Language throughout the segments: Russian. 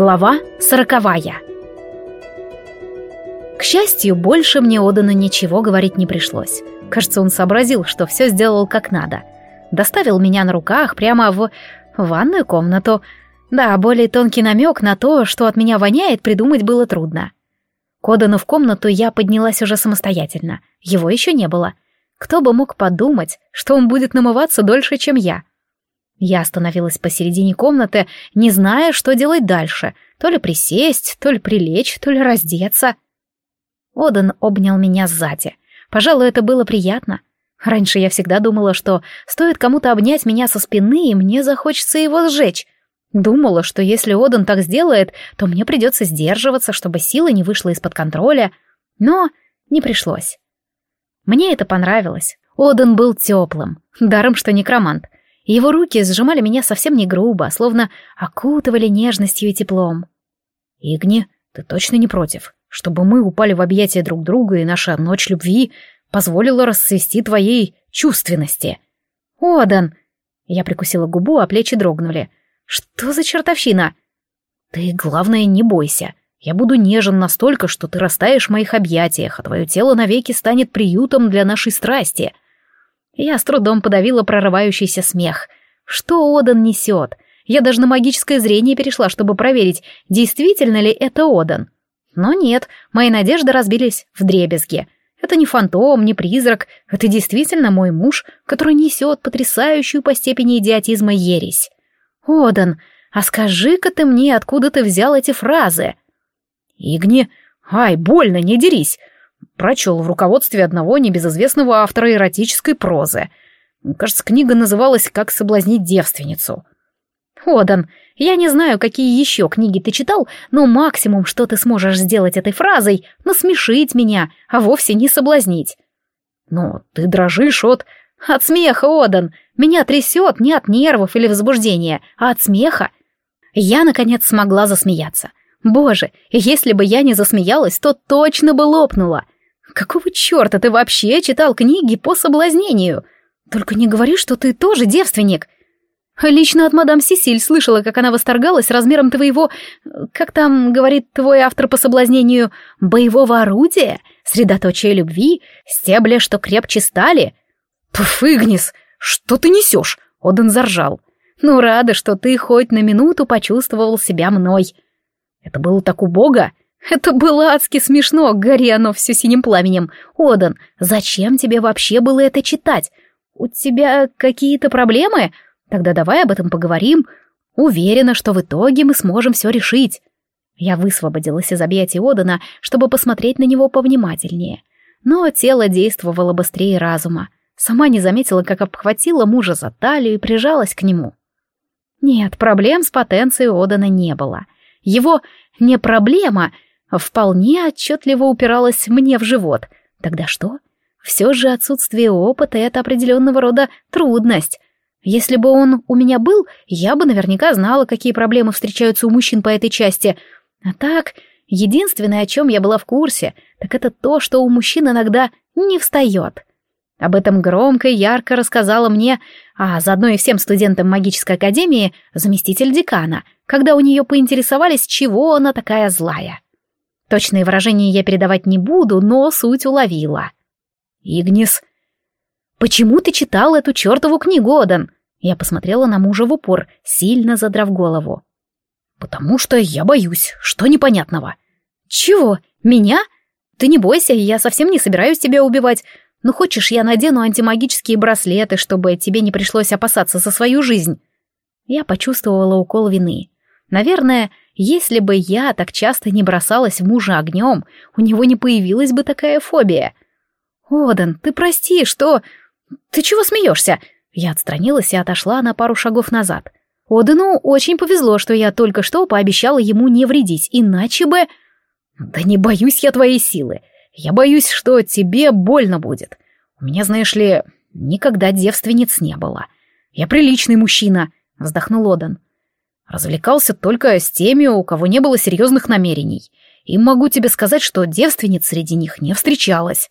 Глава сороковая. К счастью, больше мне Одану ничего говорить не пришлось. Кажется, он сообразил, что все сделал как надо. Доставил меня на руках прямо в ванную комнату. Да, более тонкий намек на то, что от меня воняет, придумать было трудно. К Одану в комнату я поднялась уже самостоятельно. Его еще не было. Кто бы мог подумать, что он будет намываться дольше, чем я. Я остановилась посередине комнаты, не зная, что делать дальше. То ли присесть, то ли прилечь, то ли раздеться. Одан обнял меня сзади. Пожалуй, это было приятно. Раньше я всегда думала, что стоит кому-то обнять меня со спины, и мне захочется его сжечь. Думала, что если Одан так сделает, то мне придется сдерживаться, чтобы сила не вышла из-под контроля. Но не пришлось. Мне это понравилось. Одан был теплым, даром что некромант — его руки сжимали меня совсем не грубо, а словно окутывали нежностью и теплом. «Игни, ты точно не против, чтобы мы упали в объятия друг друга, и наша ночь любви позволила расцвести твоей чувственности?» «Одан!» Я прикусила губу, а плечи дрогнули. «Что за чертовщина?» «Ты, главное, не бойся. Я буду нежен настолько, что ты растаешь в моих объятиях, а твое тело навеки станет приютом для нашей страсти. Я с трудом подавила прорывающийся смех. Что Одан несет? Я даже на магическое зрение перешла, чтобы проверить, действительно ли это Одан. Но нет, мои надежды разбились в дребезги. Это не фантом, не призрак, это действительно мой муж, который несет потрясающую по степени идиотизма ересь. Одан, а скажи-ка ты мне, откуда ты взял эти фразы? Игни, ай, больно, не дерись. Прочел в руководстве одного небезызвестного автора эротической прозы. Кажется, книга называлась «Как соблазнить девственницу». Одан, я не знаю, какие еще книги ты читал, но максимум, что ты сможешь сделать этой фразой, насмешить меня, а вовсе не соблазнить. Но ты дрожишь от... От смеха, Одан. Меня трясет не от нервов или возбуждения, а от смеха. Я, наконец, смогла засмеяться. Боже, если бы я не засмеялась, то точно бы лопнула. Какого черта ты вообще читал книги по соблазнению? Только не говори, что ты тоже девственник. Лично от мадам Сисиль слышала, как она восторгалась размером твоего, как там говорит твой автор по соблазнению, боевого орудия, средоточия любви, стебля, что крепче стали. Пф, Игнис, что ты несешь? Оден заржал. Ну, рада, что ты хоть на минуту почувствовал себя мной. Это было так убого. Это было адски смешно, гори оно все синим пламенем. Одан, зачем тебе вообще было это читать? У тебя какие-то проблемы? Тогда давай об этом поговорим. Уверена, что в итоге мы сможем все решить. Я высвободилась из объятий Одана, чтобы посмотреть на него повнимательнее. Но тело действовало быстрее разума. Сама не заметила, как обхватила мужа за талию и прижалась к нему. Нет, проблем с потенцией Одана не было. Его «не проблема» вполне отчетливо упиралась мне в живот. Тогда что? Все же отсутствие опыта — это определенного рода трудность. Если бы он у меня был, я бы наверняка знала, какие проблемы встречаются у мужчин по этой части. А так, единственное, о чем я была в курсе, так это то, что у мужчин иногда не встает. Об этом громко и ярко рассказала мне, а заодно и всем студентам магической академии, заместитель декана, когда у нее поинтересовались, чего она такая злая. Точные выражения я передавать не буду, но суть уловила. «Игнис, почему ты читал эту чертову книгу, Одан?» Я посмотрела на мужа в упор, сильно задрав голову. «Потому что я боюсь, что непонятного». «Чего? Меня? Ты не бойся, я совсем не собираюсь тебя убивать. Ну хочешь, я надену антимагические браслеты, чтобы тебе не пришлось опасаться за свою жизнь?» Я почувствовала укол вины. Наверное, если бы я так часто не бросалась в мужа огнем, у него не появилась бы такая фобия. «Одан, ты прости, что... Ты чего смеешься?» Я отстранилась и отошла на пару шагов назад. Одану очень повезло, что я только что пообещала ему не вредить, иначе бы... «Да не боюсь я твоей силы. Я боюсь, что тебе больно будет. У меня, знаешь ли, никогда девственниц не было. Я приличный мужчина», — вздохнул Одан. Развлекался только с теми, у кого не было серьезных намерений. И могу тебе сказать, что девственниц среди них не встречалось.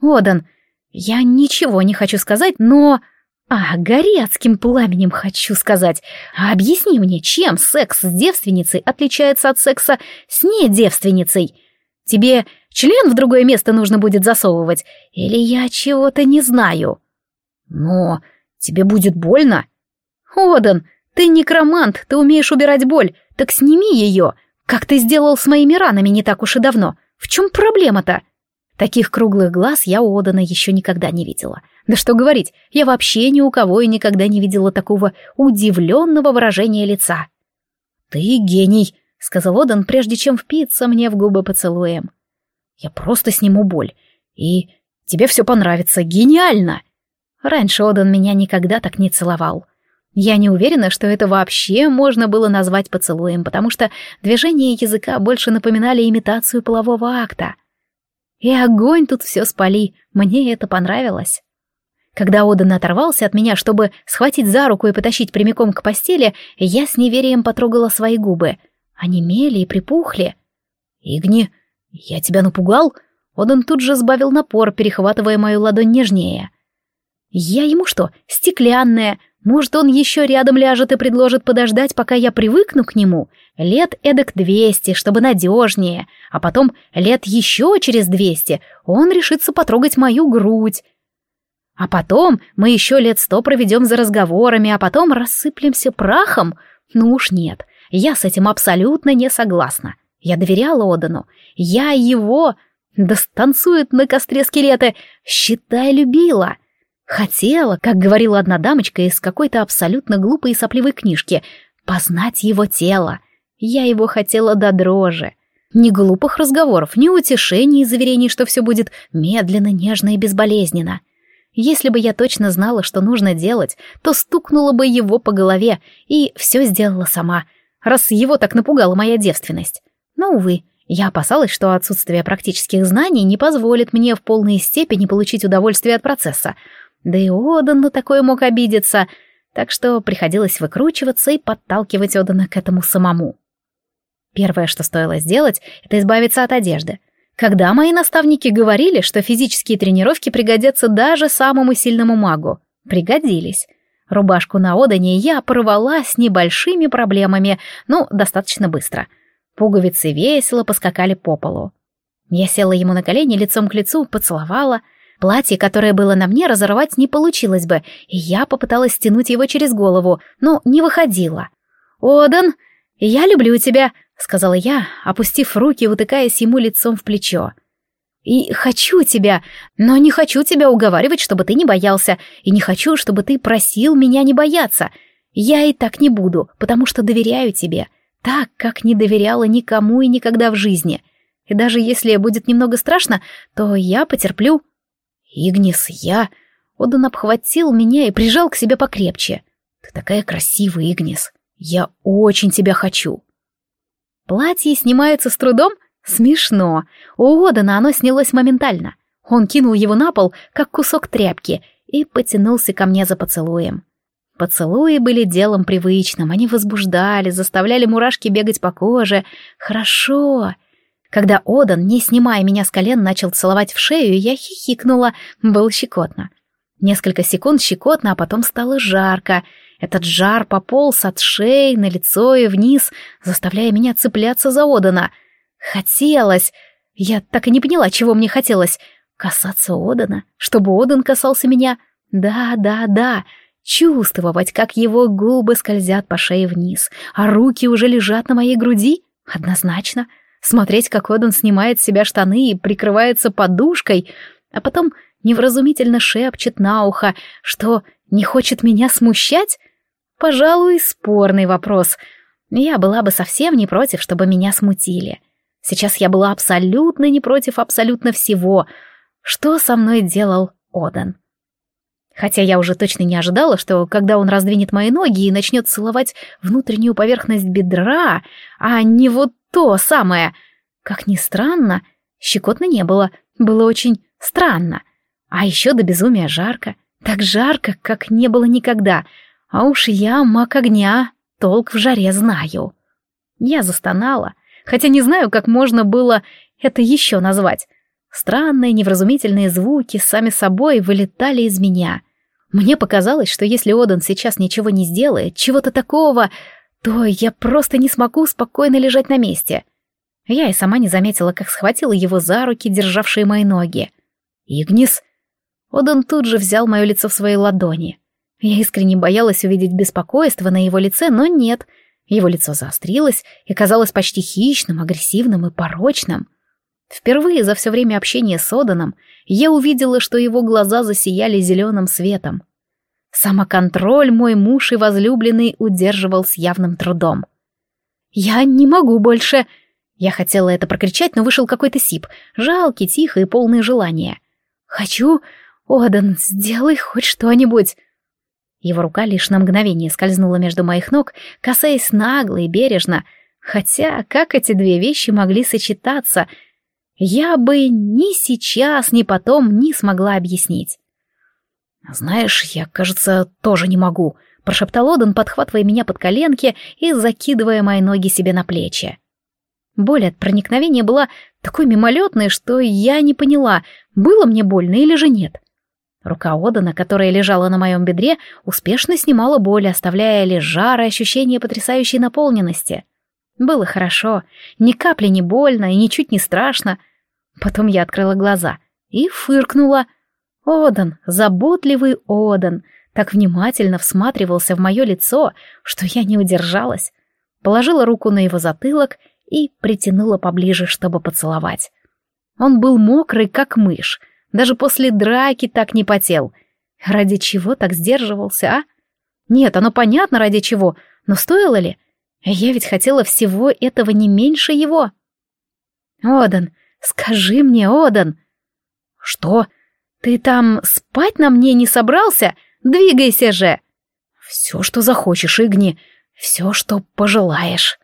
Одан, я ничего не хочу сказать, но... А, гори адским пламенем, хочу сказать. Объясни мне, чем секс с девственницей отличается от секса с недевственницей? Тебе член в другое место нужно будет засовывать? Или я чего-то не знаю? Но тебе будет больно? Одан, ты некромант, ты умеешь убирать боль. Так сними ее, как ты сделал с моими ранами не так уж и давно. В чем проблема-то? Таких круглых глаз я у Одана еще никогда не видела. Да что говорить, я вообще ни у кого и никогда не видела такого удивленного выражения лица. «Ты гений», — сказал Одан, прежде чем впиться мне в губы поцелуем. «Я просто сниму боль, и тебе все понравится, гениально!» Раньше Одан меня никогда так не целовал. Я не уверена, что это вообще можно было назвать поцелуем, потому что движения языка больше напоминали имитацию полового акта — и огонь тут все спали, мне это понравилось. Когда Одан оторвался от меня, чтобы схватить за руку и потащить прямиком к постели, я с неверием потрогала свои губы. Они мели и припухли. «Игни, я тебя напугал?» Одан тут же сбавил напор, перехватывая мою ладонь нежнее. «Я ему что, стеклянная? Может, он еще рядом ляжет и предложит подождать, пока я привыкну к нему? Лет эдак двести, чтобы надежнее, а потом лет еще через двести он решится потрогать мою грудь. А потом мы еще лет сто проведем за разговорами, а потом рассыплемся прахом? Ну уж нет, я с этим абсолютно не согласна. Я доверяла Одану. Я его, да станцует на костре скелеты, считай, любила. Хотела, как говорила одна дамочка из какой-то абсолютно глупой и сопливой книжки, познать его тело — я его хотела до дрожи. Ни глупых разговоров, ни утешений и заверений, что все будет медленно, нежно и безболезненно. Если бы я точно знала, что нужно делать, то стукнула бы его по голове и все сделала сама, раз его так напугала моя девственность. Но, увы, я опасалась, что отсутствие практических знаний не позволит мне в полной степени получить удовольствие от процесса. Да и Одан на такое мог обидеться, так что приходилось выкручиваться и подталкивать Одана к этому самому. Первое, что стоило сделать, это избавиться от одежды. Когда мои наставники говорили, что физические тренировки пригодятся даже самому сильному магу? Пригодились. Рубашку на Одане я порвала с небольшими проблемами, ну, достаточно быстро. Пуговицы весело поскакали по полу. Я села ему на колени лицом к лицу, поцеловала. Платье, которое было на мне, разорвать не получилось бы, и я попыталась стянуть его через голову, но не выходило. «Одан, я люблю тебя», — сказала я, опустив руки, утыкаясь ему лицом в плечо. «И хочу тебя, но не хочу тебя уговаривать, чтобы ты не боялся, и не хочу, чтобы ты просил меня не бояться. Я и так не буду, потому что доверяю тебе, так, как не доверяла никому и никогда в жизни. И даже если будет немного страшно, то я потерплю». «Игнис, я...» Одан обхватил меня и прижал к себе покрепче. «Ты такая красивая, Игнис. Я очень тебя хочу». Платье снимается с трудом? Смешно. У Одана оно снялось моментально. Он кинул его на пол, как кусок тряпки, и потянулся ко мне за поцелуем. Поцелуи были делом привычным, они возбуждали, заставляли мурашки бегать по коже. Хорошо. Когда Одан, не снимая меня с колен, начал целовать в шею, я хихикнула, было щекотно. Несколько секунд щекотно, а потом стало жарко — этот жар пополз от шеи на лицо и вниз, заставляя меня цепляться за Одана. Хотелось... Я так и не поняла, чего мне хотелось. Касаться Одана, чтобы Одан касался меня. Да, да, да. Чувствовать, как его губы скользят по шее вниз, а руки уже лежат на моей груди. Однозначно. Смотреть, как Одан снимает с себя штаны и прикрывается подушкой, а потом невразумительно шепчет на ухо, что не хочет меня смущать? Пожалуй, спорный вопрос. Я была бы совсем не против, чтобы меня смутили. Сейчас я была абсолютно не против абсолютно всего, что со мной делал Одан. Хотя я уже точно не ожидала, что когда он раздвинет мои ноги и начнет целовать внутреннюю поверхность бедра, а не вот то самое. Как ни странно, щекотно не было, было очень странно. А еще до безумия жарко, так жарко, как не было никогда — а уж я, маг огня, толк в жаре знаю. Я застонала, хотя не знаю, как можно было это еще назвать. Странные невразумительные звуки сами собой вылетали из меня. Мне показалось, что если Одан сейчас ничего не сделает, чего-то такого, то я просто не смогу спокойно лежать на месте. Я и сама не заметила, как схватила его за руки, державшие мои ноги. «Игнис!» Одан тут же взял мое лицо в свои ладони. Я искренне боялась увидеть беспокойство на его лице, но нет. Его лицо заострилось и казалось почти хищным, агрессивным и порочным. Впервые за все время общения с Оданом я увидела, что его глаза засияли зеленым светом. Самоконтроль мой муж и возлюбленный удерживал с явным трудом. «Я не могу больше!» Я хотела это прокричать, но вышел какой-то сип, жалкий, тихий и полный желания. «Хочу... Одан, сделай хоть что-нибудь!» Его рука лишь на мгновение скользнула между моих ног, касаясь нагло и бережно, хотя как эти две вещи могли сочетаться, я бы ни сейчас, ни потом не смогла объяснить. «Знаешь, я, кажется, тоже не могу», — прошептал Одан, подхватывая меня под коленки и закидывая мои ноги себе на плечи. Боль от проникновения была такой мимолетной, что я не поняла, было мне больно или же нет. Рука Одана, которая лежала на моем бедре, успешно снимала боль, оставляя лишь жар и ощущение потрясающей наполненности. Было хорошо, ни капли не больно и ничуть не страшно. Потом я открыла глаза и фыркнула. Одан, заботливый Одан, так внимательно всматривался в мое лицо, что я не удержалась. Положила руку на его затылок и притянула поближе, чтобы поцеловать. Он был мокрый, как мышь, даже после драки так не потел. Ради чего так сдерживался, а? Нет, оно понятно, ради чего, но стоило ли? Я ведь хотела всего этого не меньше его. Одан, скажи мне, Одан. Что? Ты там спать на мне не собрался? Двигайся же. Все, что захочешь, Игни, все, что пожелаешь.